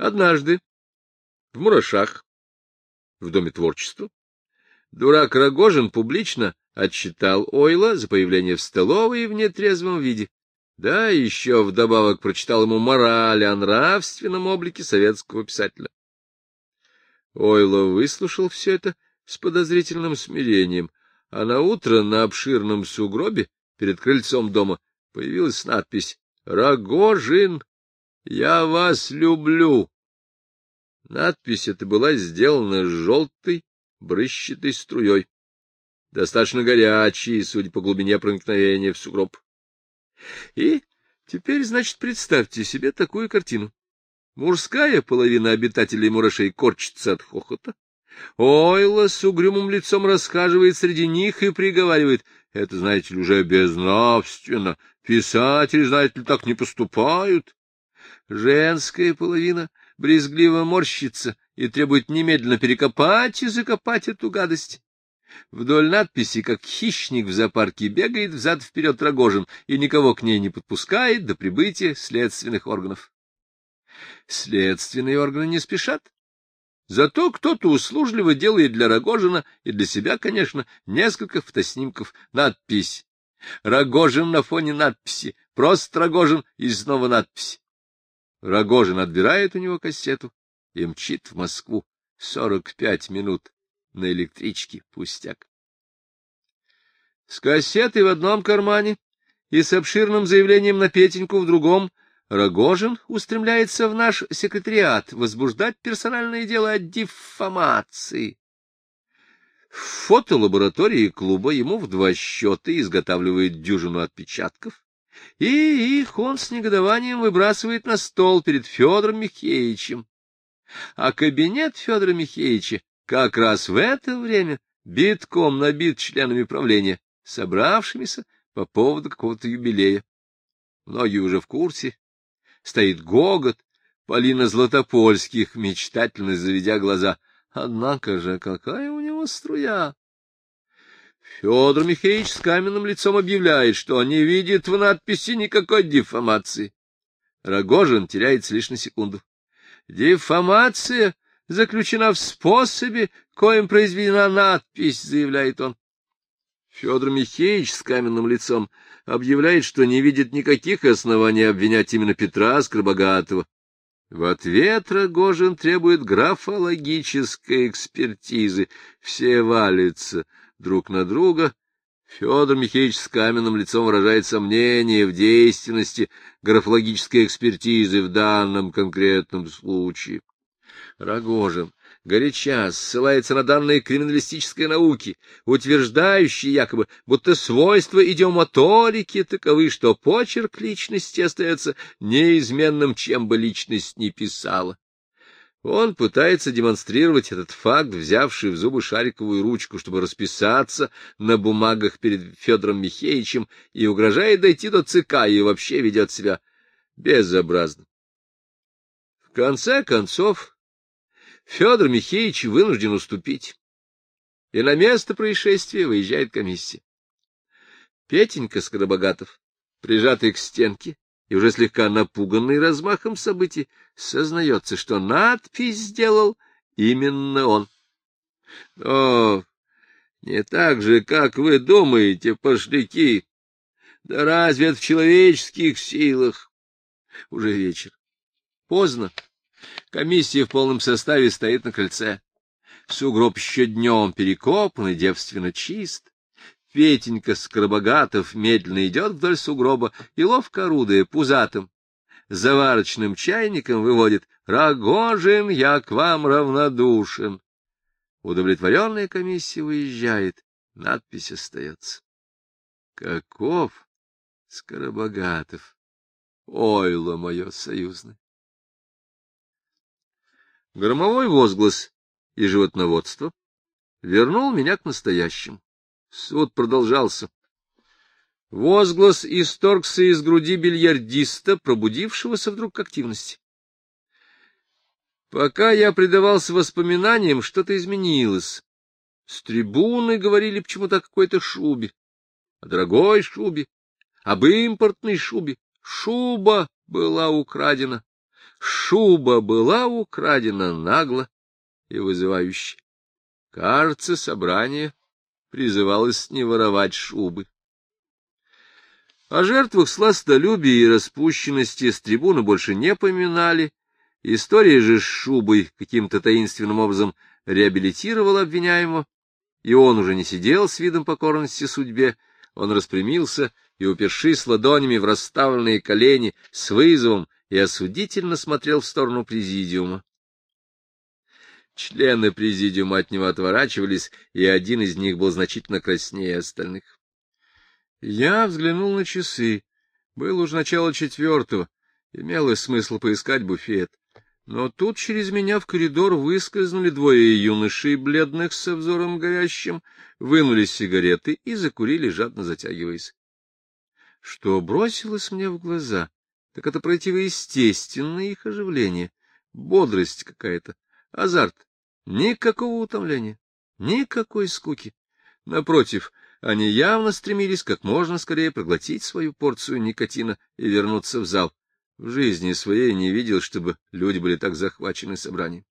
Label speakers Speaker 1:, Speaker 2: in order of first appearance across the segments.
Speaker 1: Однажды в Мурашах, в Доме творчества, дурак Рогожин публично отчитал Ойла за появление в столовой в нетрезвом виде. Да, еще вдобавок прочитал ему мораль о нравственном облике советского писателя. Ойло выслушал все это с подозрительным смирением, а на утро на обширном сугробе перед крыльцом дома появилась надпись «Рогожин, я вас люблю». Надпись эта была сделана желтой, брызчатой струей, достаточно горячей, судя по глубине проникновения в сугроб. И теперь, значит, представьте себе такую картину. Мужская половина обитателей мурашей корчится от хохота. Ойла с угрюмым лицом расхаживает среди них и приговаривает. Это, знаете ли, уже безнравственно. Писатели, знаете ли, так не поступают. Женская половина брезгливо морщится и требует немедленно перекопать и закопать эту гадость. Вдоль надписи, как хищник в зоопарке, бегает взад-вперед Рогожин и никого к ней не подпускает до прибытия следственных органов. Следственные органы не спешат. Зато кто-то услужливо делает для Рогожина и для себя, конечно, несколько фотоснимков. Надпись. Рогожин на фоне надписи. Просто Рогожин и снова надпись. Рогожин отбирает у него кассету и мчит в Москву. Сорок пять минут на электричке. Пустяк. С кассетой в одном кармане и с обширным заявлением на Петеньку в другом Рогожин устремляется в наш секретариат возбуждать персональное дело о диффамации. В фотолаборатории клуба ему в два счета изготавливает дюжину отпечатков, и их он с негодованием выбрасывает на стол перед Федором Михеевичем. А кабинет Федора Михеевича как раз в это время битком набит членами правления, собравшимися по поводу какого-то юбилея. Многие уже в курсе, стоит гогот, Полина Златопольских, мечтательно заведя глаза. Однако же, какая у него струя! Федор Михеевич с каменным лицом объявляет, что не видит в надписи никакой дефамации. Рогожин теряется лишь на секунду. Дефамация заключена в способе, коим произведена надпись, заявляет он. Федор Михеевич с каменным лицом объявляет, что не видит никаких оснований обвинять именно Петра Скоробогатого. В ответ Рогожин требует графологической экспертизы. Все валятся друг на друга. Федор Михеевич с каменным лицом выражает сомнение в действенности графологической экспертизы в данном конкретном случае. Рогожин горяча ссылается на данные криминалистической науки, утверждающие якобы, будто свойства идиомоторики таковы, что почерк личности остается неизменным, чем бы личность ни писала. Он пытается демонстрировать этот факт, взявший в зубы шариковую ручку, чтобы расписаться на бумагах перед Федором Михеевичем, и угрожает дойти до ЦК, и вообще ведет себя безобразно. В конце концов, Федор Михеевич вынужден уступить, и на место происшествия выезжает комиссия. Петенька Скоробогатов, прижатый к стенке и уже слегка напуганный размахом событий, сознается, что надпись сделал именно он. О, не так же, как вы думаете, пошляки. Да разве это в человеческих силах? Уже вечер. Поздно. Комиссия в полном составе стоит на крыльце. Сугроб еще днем перекопан и девственно чист. Петенька Скоробогатов медленно идет вдоль сугроба и, ловко орудуя пузатым, заварочным чайником выводит «Рогожин, я к вам равнодушен». Удовлетворенная комиссия выезжает, надпись остается. Каков Скоробогатов! Ойло мое союзное! Громовой возглас и животноводство вернул меня к настоящему. Суд продолжался. Возглас исторгся из груди бильярдиста, пробудившегося вдруг к активности. Пока я предавался воспоминаниям, что-то изменилось. С трибуны говорили почему-то о какой-то шубе, о дорогой шубе, об импортной шубе. Шуба была украдена. Шуба была украдена нагло и вызывающе. Кажется, собрание призывалось не воровать шубы. О жертвах сластолюбия и распущенности с трибуны больше не поминали. История же с шубой каким-то таинственным образом реабилитировала обвиняемого, и он уже не сидел с видом покорности судьбе, он распрямился и, упершись ладонями в расставленные колени, с вызовом и осудительно смотрел в сторону президиума. Члены президиума от него отворачивались, и один из них был значительно краснее остальных. Я взглянул на часы. Было уже начало четвертого. Имелось смысл поискать буфет. Но тут через меня в коридор выскользнули двое юношей, бледных со взором горящим, вынули сигареты и закурили, жадно затягиваясь. Что бросилось мне в глаза, так это противоестественное их оживление, бодрость какая-то, азарт, никакого утомления, никакой скуки. Напротив, они явно стремились как можно скорее проглотить свою порцию никотина и вернуться в зал. В жизни своей не видел, чтобы люди были так захвачены собранием.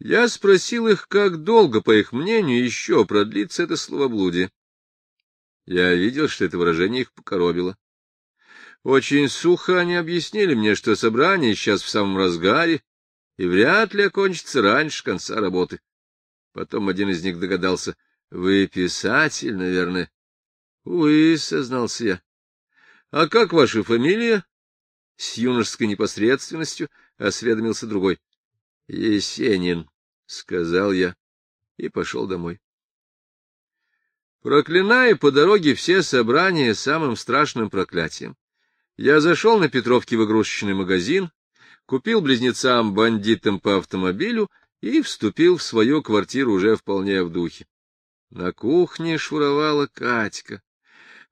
Speaker 1: Я спросил их, как долго, по их мнению, еще продлится это словоблудие. Я видел, что это выражение их покоробило. Очень сухо они объяснили мне, что собрание сейчас в самом разгаре и вряд ли окончится раньше конца работы. Потом один из них догадался. — Вы писатель, наверное? — Увы, — сознался я. — А как ваша фамилия? С юношеской непосредственностью осведомился другой. — Есенин, — сказал я и пошел домой. Проклиная по дороге все собрания самым страшным проклятием, я зашел на Петровке в игрушечный магазин, купил близнецам-бандитам по автомобилю и вступил в свою квартиру уже вполне в духе. На кухне шуровала Катька.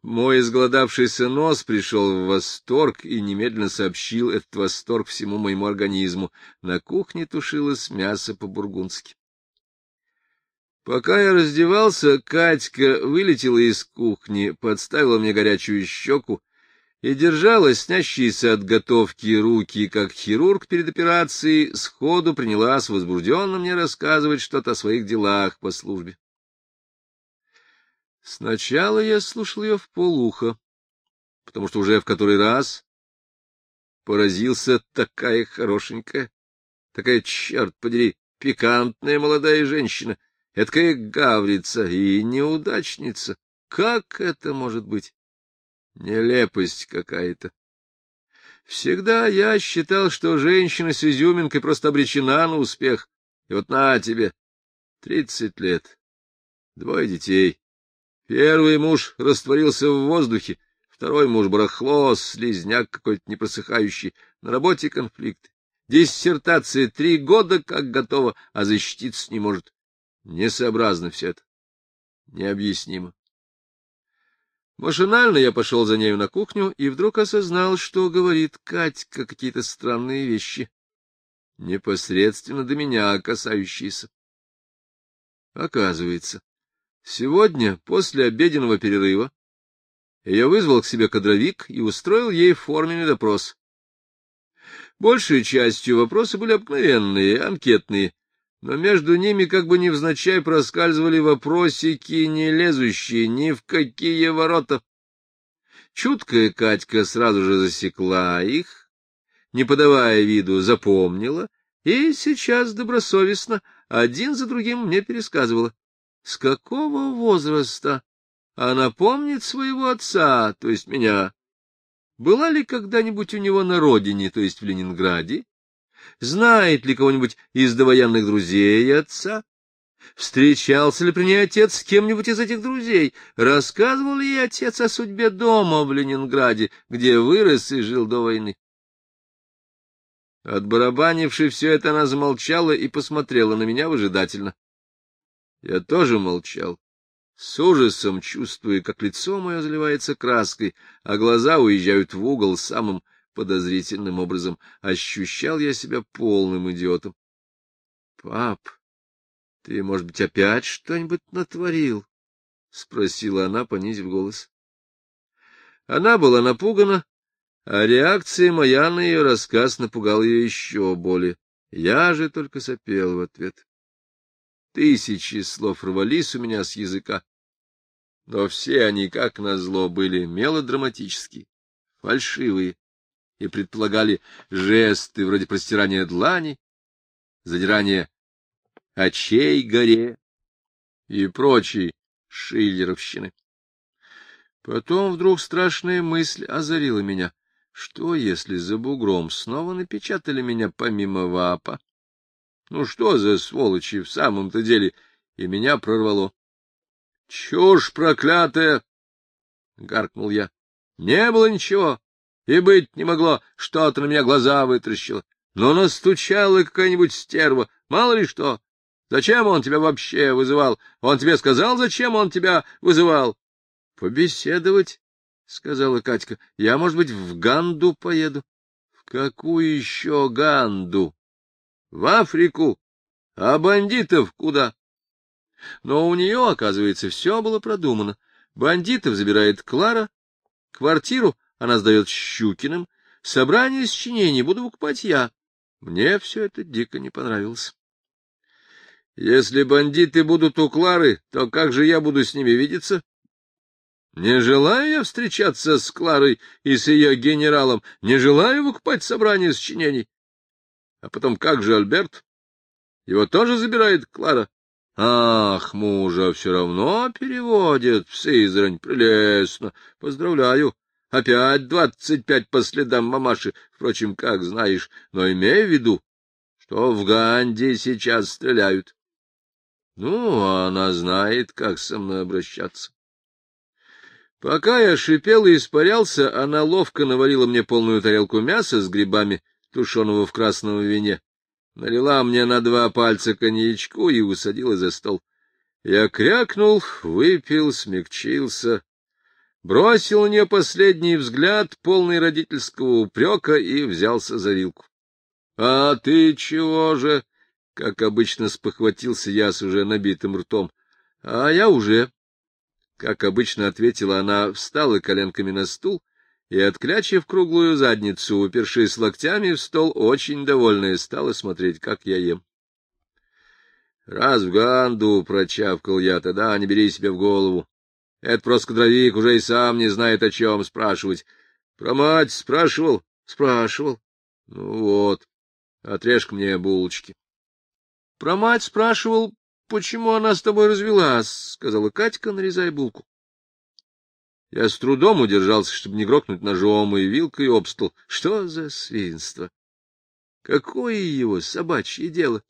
Speaker 1: Мой изголодавшийся нос пришел в восторг и немедленно сообщил этот восторг всему моему организму. На кухне тушилось мясо по-бургундски. Пока я раздевался, Катька вылетела из кухни, подставила мне горячую щеку и держала снящиеся от готовки руки, как хирург перед операцией, сходу принялась возбужденно мне рассказывать что-то о своих делах по службе. Сначала я слушал ее в полухо, потому что уже в который раз поразился такая хорошенькая, такая, черт подери, пикантная молодая женщина, эткая гаврица и неудачница. Как это может быть? Нелепость какая-то. Всегда я считал, что женщина с изюминкой просто обречена на успех. И вот на тебе, тридцать лет, двое детей, Первый муж растворился в воздухе, второй муж барахло, слизняк какой-то непросыхающий, на работе конфликт. Диссертация три года как готова, а защититься не может. Несообразно все это. Необъяснимо. Машинально я пошел за нею на кухню и вдруг осознал, что говорит Катька какие-то странные вещи, непосредственно до меня касающиеся. Оказывается, Сегодня, после обеденного перерыва, я вызвал к себе кадровик и устроил ей форменный допрос. Большей частью вопросы были обыкновенные, анкетные, но между ними как бы невзначай проскальзывали вопросики, не лезущие ни в какие ворота. Чуткая Катька сразу же засекла их, не подавая виду, запомнила, и сейчас добросовестно один за другим мне пересказывала. С какого возраста она помнит своего отца, то есть меня? Была ли когда-нибудь у него на родине, то есть в Ленинграде? Знает ли кого-нибудь из довоенных друзей отца? Встречался ли при ней отец с кем-нибудь из этих друзей? Рассказывал ли ей отец о судьбе дома в Ленинграде, где вырос и жил до войны? Отбарабанивши все это, она замолчала и посмотрела на меня выжидательно. Я тоже молчал, с ужасом чувствуя, как лицо мое заливается краской, а глаза уезжают в угол самым подозрительным образом. Ощущал я себя полным идиотом. — Пап, ты, может быть, опять что-нибудь натворил? — спросила она, понизив голос. Она была напугана, А реакция моя на ее рассказ напугала ее еще более. Я же только сопел в ответ. Тысячи слов рвались у меня с языка, но все они, как назло, были мелодраматические, фальшивые и предполагали жесты вроде простирания длани, задирания очей горе и прочей шиллеровщины. Потом вдруг страшная мысль озарила меня. Что, если за бугром снова напечатали меня помимо ВАПа? Ну что за сволочи в самом-то деле? И меня прорвало. — Чушь проклятая! — гаркнул я. — Не было ничего, и быть не могло, что-то на меня глаза вытращило. Но настучала какая-нибудь стерва, мало ли что. Зачем он тебя вообще вызывал? Он тебе сказал, зачем он тебя вызывал? — Побеседовать, — сказала Катька. — Я, может быть, в Ганду поеду. — В какую еще Ганду? — В Африку. А бандитов куда? Но у нее, оказывается, все было продумано. Бандитов забирает Клара, квартиру она сдает Щукиным, собрание сочинений буду выкупать я. Мне все это дико не понравилось. Если бандиты будут у Клары, то как же я буду с ними видеться? Не желаю я встречаться с Кларой и с ее генералом, не желаю выкупать собрание сочинений. А потом как же Альберт? Его тоже забирает Клара? Ах, мужа все равно переводят в Сызрань. Прелестно. Поздравляю. Опять двадцать пять по следам мамаши. Впрочем, как знаешь, но имей в виду, что в Ганди сейчас стреляют. Ну, она знает, как со мной обращаться. Пока я шипел и испарялся, она ловко наварила мне полную тарелку мяса с грибами, тушеного в красном вине, налила мне на два пальца коньячку и усадила за стол. Я крякнул, выпил, смягчился, бросил на нее последний взгляд, полный родительского упрека, и взялся за вилку. — А ты чего же? — как обычно спохватился я с уже набитым ртом. — А я уже. Как обычно ответила она, встала коленками на стул и, отклячив круглую задницу, упершись локтями в стол, очень довольная, стала смотреть, как я ем. — Раз в Ганду, — прочавкал я, — тогда не бери себе в голову. Это просто кадровик уже и сам не знает, о чем спрашивать. Про мать спрашивал? Спрашивал. Ну вот, отрежь мне булочки. Про мать спрашивал, почему она с тобой развелась, — сказала Катька, нарезая булку. Я с трудом удержался, чтобы не грохнуть ножом и вилкой об стол. Что за свинство? Какое его собачье дело?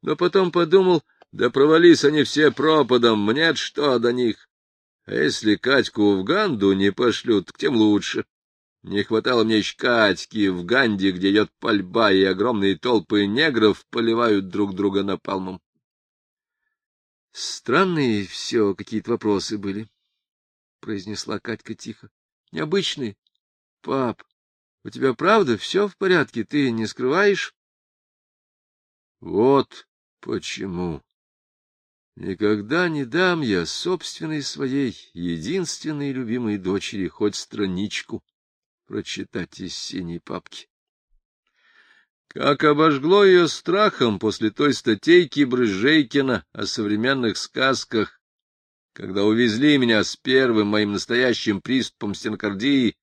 Speaker 1: Но потом подумал, да провались они все пропадом, мне что до них? А если Катьку в Ганду не пошлют, тем лучше. Не хватало мне еще Катьки в Ганде, где идет пальба, и огромные толпы негров поливают друг друга напалмом. Странные все какие-то вопросы были, — произнесла Катька тихо. — Необычные. Пап, у тебя правда все в порядке, ты не скрываешь? — Вот почему. Никогда не дам я собственной своей, единственной любимой дочери хоть страничку прочитать из синей папки. Как обожгло ее страхом после той статейки Брызжейкина о современных сказках, когда увезли меня с первым моим настоящим приступом стенокардии,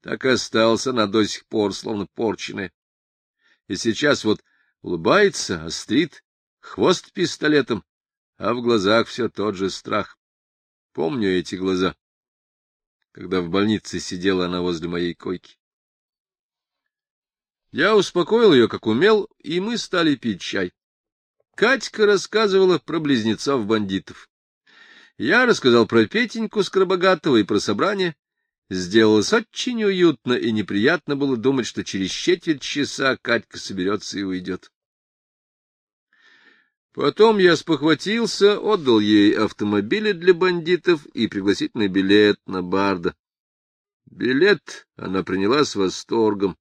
Speaker 1: так и остался она до сих пор словно порченная. И сейчас вот улыбается, острит, хвост пистолетом, а в глазах все тот же страх. Помню эти глаза, когда в больнице сидела она возле моей койки. Я успокоил ее, как умел, и мы стали пить чай. Катька рассказывала про близнецов-бандитов. Я рассказал про Петеньку Скоробогатого и про собрание. Сделалось очень уютно, и неприятно было думать, что через четверть часа Катька соберется и уйдет. Потом я спохватился, отдал ей автомобили для бандитов и пригласительный билет на Барда. Билет она приняла с восторгом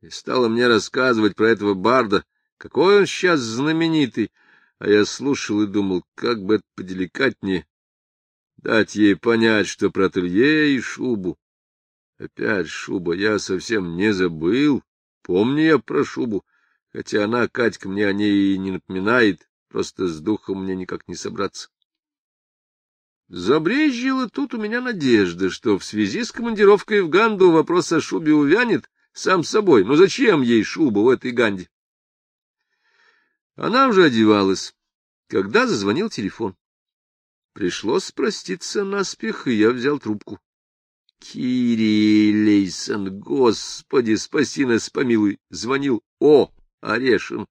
Speaker 1: и стала мне рассказывать про этого Барда, какой он сейчас знаменитый, а я слушал и думал, как бы это поделикатнее дать ей понять, что про ателье и шубу Опять шуба, я совсем не забыл. Помню я про шубу, хотя она, Катька, мне о ней и не напоминает, просто с духом мне никак не собраться. Забрежила тут у меня надежда, что в связи с командировкой в Ганду вопрос о шубе увянет сам собой. Ну зачем ей шуба в этой Ганде? Она уже одевалась, когда зазвонил телефон. Пришлось проститься наспех, и я взял трубку. Кири Лейсон, господи, спаси нас, помилуй, звонил О. Орешин.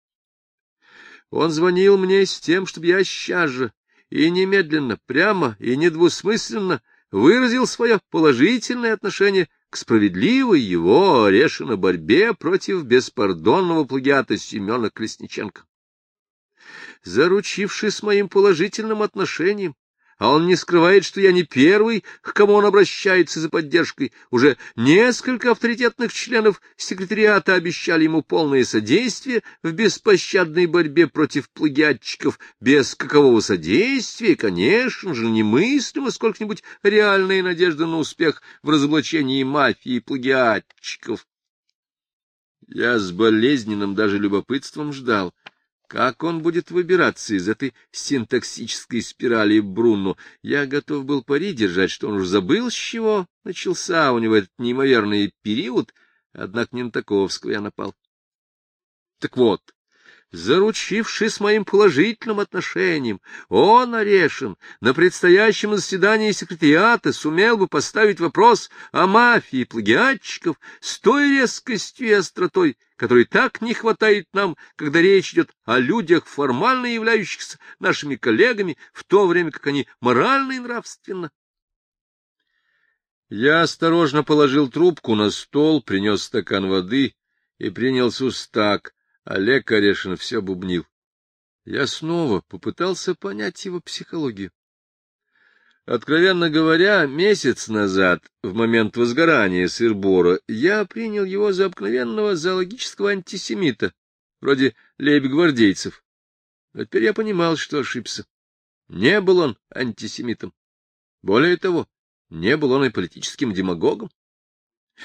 Speaker 1: Он звонил мне с тем, чтобы я сейчас же и немедленно, прямо и недвусмысленно выразил свое положительное отношение к справедливой его, Орешина, борьбе против беспардонного плагиата Семена Колесниченко. Заручившись моим положительным отношением, а он не скрывает, что я не первый, к кому он обращается за поддержкой. Уже несколько авторитетных членов секретариата обещали ему полное содействие в беспощадной борьбе против плагиатчиков. Без какового содействия, конечно же, немыслимо сколько-нибудь реальная надежда на успех в разоблачении мафии плагиатчиков. Я с болезненным даже любопытством ждал, как он будет выбираться из этой синтаксической спирали Бруно? Я готов был пари держать, что он уж забыл, с чего начался у него этот неимоверный период, однако не на Таковского я напал. Так вот, заручившись моим положительным отношением, он, Орешин, на предстоящем заседании секретариата сумел бы поставить вопрос о мафии плагиатчиков с той резкостью и остротой, которой так не хватает нам, когда речь идет о людях, формально являющихся нашими коллегами, в то время как они морально и нравственно. Я осторожно положил трубку на стол, принес стакан воды и принял сустак, Олег Орешин все бубнил. Я снова попытался понять его психологию. Откровенно говоря, месяц назад, в момент возгорания сырбора, я принял его за обыкновенного зоологического антисемита, вроде лейб-гвардейцев. Но теперь я понимал, что ошибся. Не был он антисемитом. Более того, не был он и политическим демагогом.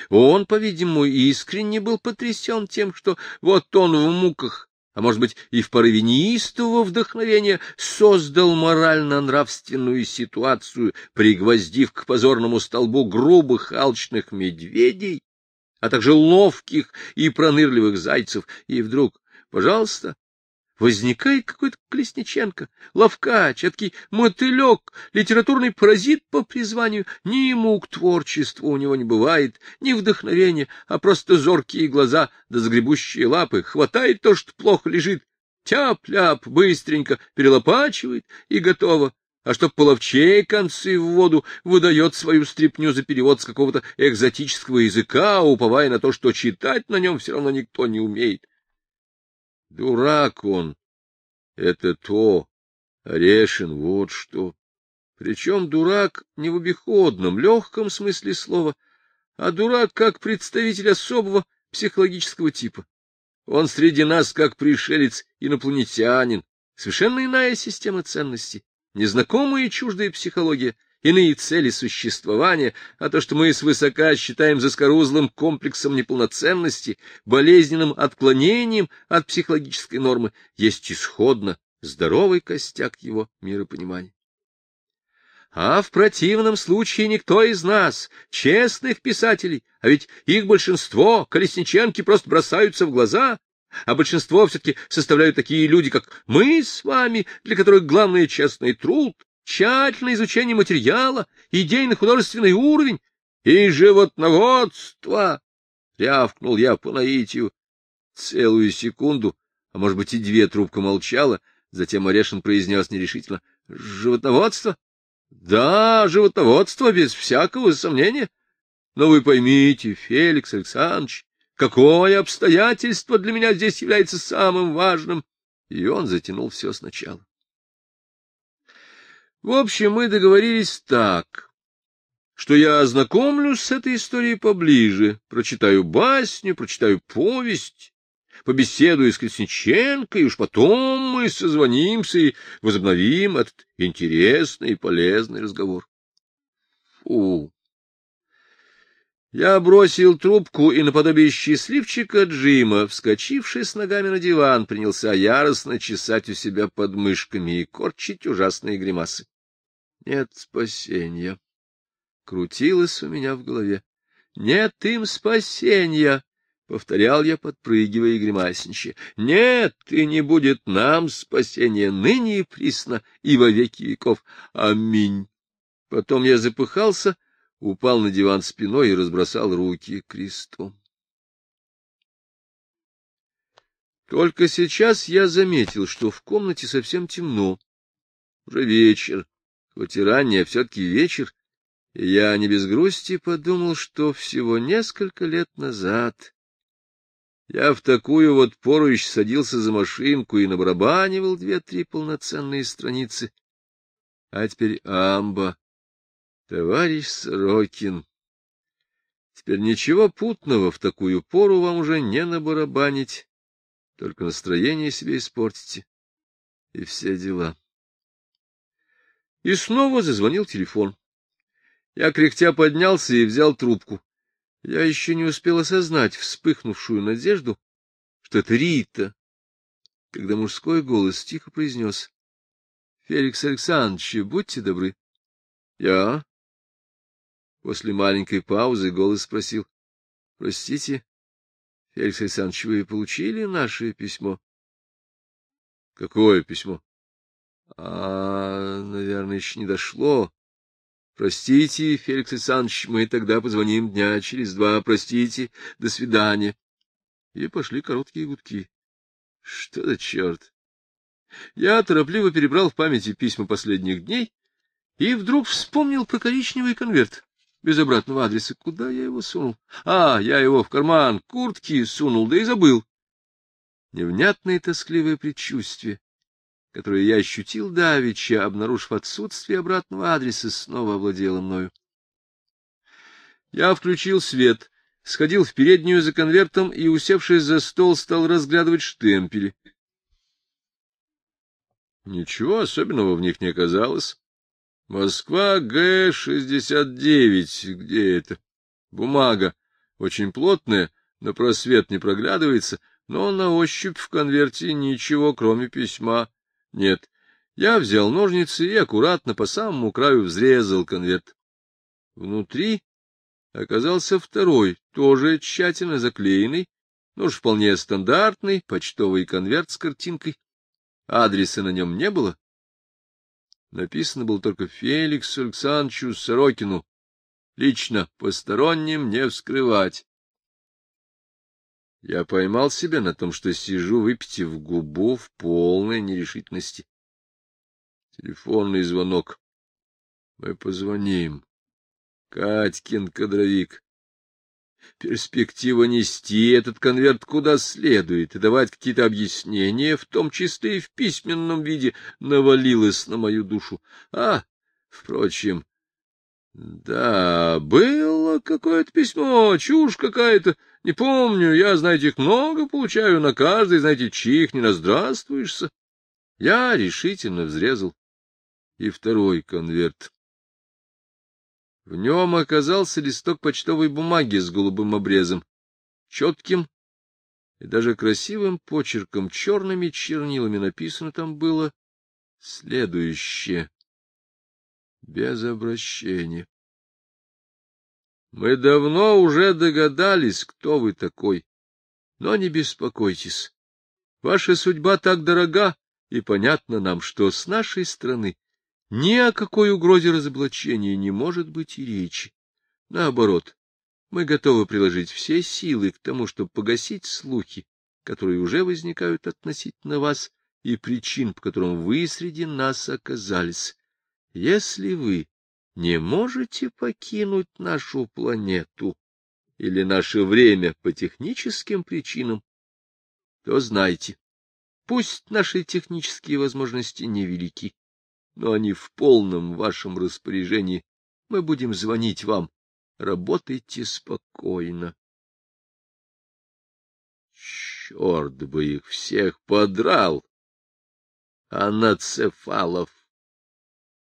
Speaker 1: Он, по-видимому, искренне был потрясен тем, что вот он в муках, а может быть и в порыве неистового вдохновения, создал морально-нравственную ситуацию, пригвоздив к позорному столбу грубых алчных медведей, а также ловких и пронырливых зайцев, и вдруг, пожалуйста, возникает какой-то Колесниченко, ловкач, эдакий мотылек, литературный паразит по призванию. Ни ему к творчеству у него не бывает, ни вдохновения, а просто зоркие глаза да загребущие лапы. Хватает то, что плохо лежит, тяп-ляп, быстренько перелопачивает и готово. А чтоб половчей концы в воду, выдает свою стряпню за перевод с какого-то экзотического языка, уповая на то, что читать на нем все равно никто не умеет. Дурак он. Это то. Орешин, вот что. Причем дурак не в обиходном, легком смысле слова, а дурак как представитель особого психологического типа. Он среди нас как пришелец, инопланетянин, совершенно иная система ценностей, незнакомая и чуждая психология — иные цели существования, а то, что мы свысока считаем заскорузлым комплексом неполноценности, болезненным отклонением от психологической нормы, есть исходно здоровый костяк его миропонимания. А в противном случае никто из нас, честных писателей, а ведь их большинство, Колесниченки, просто бросаются в глаза, а большинство все-таки составляют такие люди, как мы с вами, для которых главное — честный труд, тщательное изучение материала, идейно-художественный уровень и животноводство, — рявкнул я по наитию. Целую секунду, а может быть и две трубка молчала, затем Орешин произнес нерешительно. — Животноводство? — Да, животноводство, без всякого сомнения. Но вы поймите, Феликс Александрович, какое обстоятельство для меня здесь является самым важным. И он затянул все сначала. В общем, мы договорились так, что я ознакомлюсь с этой историей поближе, прочитаю басню, прочитаю повесть, побеседую с Колесниченко, и уж потом мы созвонимся и возобновим этот интересный и полезный разговор. Фу! Я бросил трубку и наподобие счастливчика Джима, вскочивший с ногами на диван, принялся яростно чесать у себя подмышками и корчить ужасные гримасы. Нет спасения. Крутилось у меня в голове. Нет им спасения, — повторял я, подпрыгивая и гримасничая. Нет, и не будет нам спасения ныне и присно, и во веки веков. Аминь. Потом я запыхался, — упал на диван спиной и разбросал руки крестом. Только сейчас я заметил, что в комнате совсем темно. Уже вечер, хоть и ранее, а все-таки вечер, и я не без грусти подумал, что всего несколько лет назад я в такую вот пору еще садился за машинку и набарабанивал две-три полноценные страницы. А теперь амба Товарищ Сорокин, теперь ничего путного в такую пору вам уже не набарабанить, только настроение себе испортите. И все дела. И снова зазвонил телефон. Я кряхтя поднялся и взял трубку. Я еще не успел осознать вспыхнувшую надежду, что это Рита, когда мужской голос тихо произнес. — Феликс Александрович, будьте добры. — Я? После маленькой паузы голос спросил. — Простите, Феликс Александрович, вы получили наше письмо? — Какое письмо? — А, наверное, еще не дошло. Простите, Феликс Александрович, мы тогда позвоним дня через два. Простите, до свидания. И пошли короткие гудки. Что за черт? Я торопливо перебрал в памяти письма последних дней и вдруг вспомнил про коричневый конверт без обратного адреса. Куда я его сунул? А, я его в карман куртки сунул, да и забыл. Невнятное тоскливое предчувствие, которое я ощутил давеча, обнаружив отсутствие обратного адреса, снова овладело мною. Я включил свет, сходил в переднюю за конвертом и, усевшись за стол, стал разглядывать штемпели. Ничего особенного в них не оказалось. Москва, Г-69. Где это? Бумага. Очень плотная, на просвет не проглядывается, но на ощупь в конверте ничего, кроме письма, нет. Я взял ножницы и аккуратно по самому краю взрезал конверт. Внутри оказался второй, тоже тщательно заклеенный, но уж вполне стандартный почтовый конверт с картинкой. Адреса на нем не было, Написано было только Феликсу Александровичу Сорокину. Лично посторонним не вскрывать. Я поймал себя на том, что сижу, выпитив губу в полной нерешительности. Телефонный звонок. Мы позвоним. Катькин кадровик. Перспектива нести этот конверт куда следует и давать какие-то объяснения, в том числе и в письменном виде, навалилась на мою душу. А, впрочем, да, было какое-то письмо, чушь какая-то, не помню, я, знаете, их много получаю, на каждый, знаете, чих не наздравствуешься. Я решительно взрезал и второй конверт. В нем оказался листок почтовой бумаги с голубым обрезом, четким и даже красивым почерком, черными чернилами написано там было следующее. Без обращения. Мы давно уже догадались, кто вы такой, но не беспокойтесь. Ваша судьба так дорога, и понятно нам, что с нашей стороны ни о какой угрозе разоблачения не может быть и речи. Наоборот, мы готовы приложить все силы к тому, чтобы погасить слухи, которые уже возникают относительно вас, и причин, по которым вы среди нас оказались. Если вы не можете покинуть нашу планету или наше время по техническим причинам, то знайте, пусть наши технические возможности невелики, но они в полном вашем распоряжении. Мы будем звонить вам. Работайте спокойно. Черт бы их всех подрал! Анацефалов!